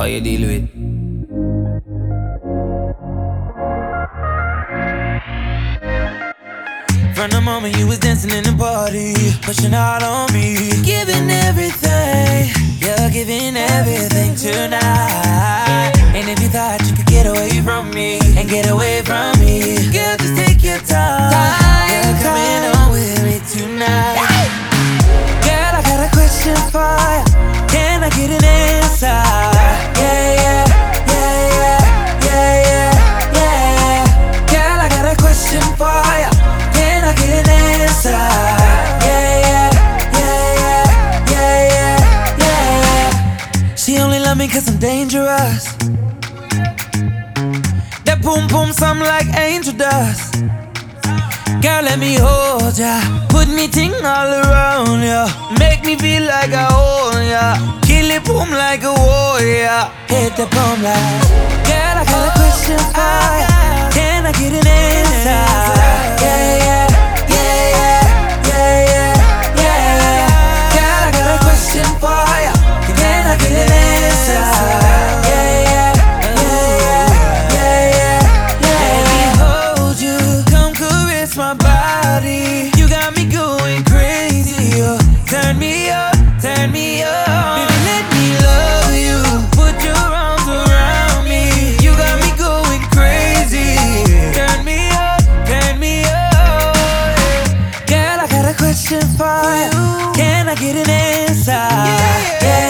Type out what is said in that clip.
How you deal with? From the moment you was dancing in the party, pushing out on me, giving everything, you're giving everything tonight. And if you thought you could get away from me and get away from me, girl, just take your time. You're coming on with me tonight. Girl, I got a question for me cause I'm dangerous. That boom boom sound like angel dust. Girl, let me hold ya. Put me ting all around ya. Make me feel like I own ya. Kill it boom like a warrior. Hit the boom like. fire. Can I get an answer? Yeah.